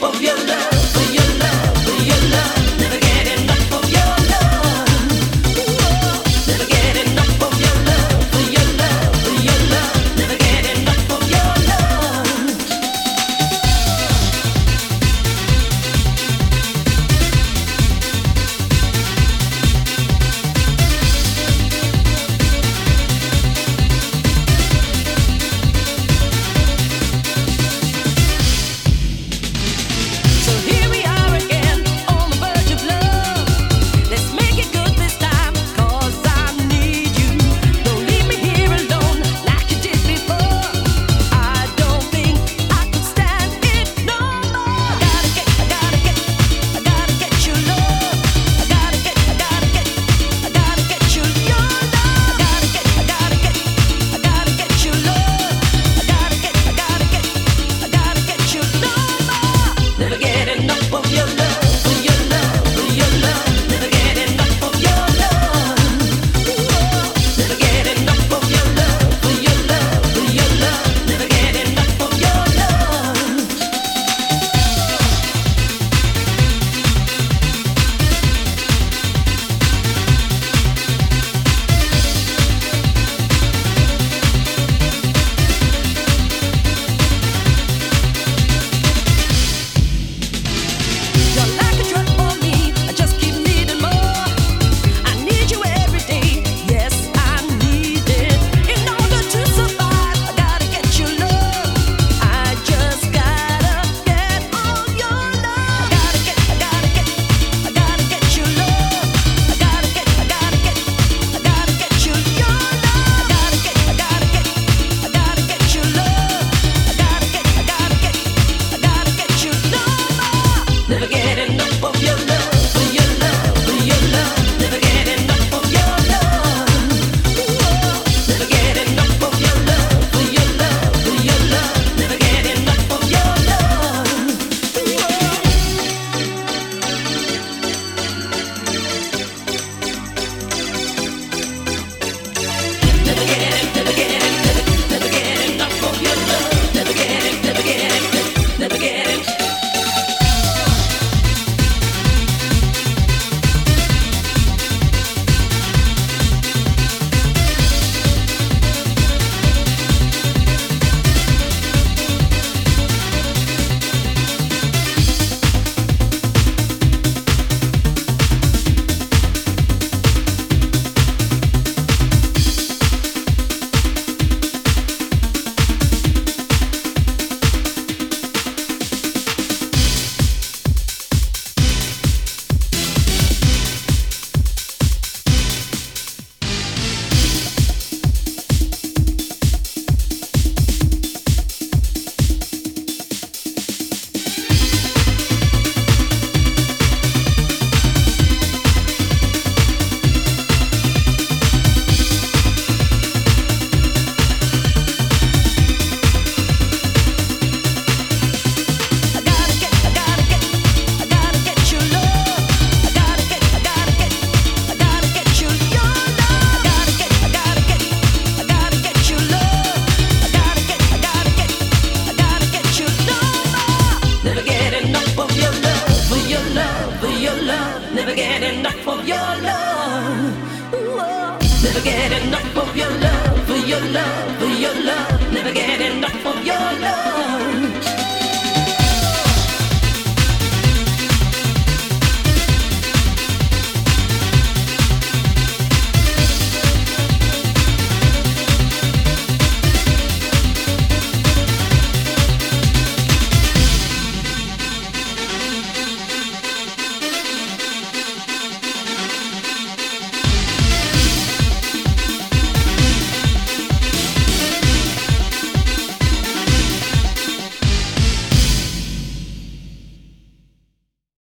volviendo. Never get enough of your love. Whoa. Oh. Never get enough.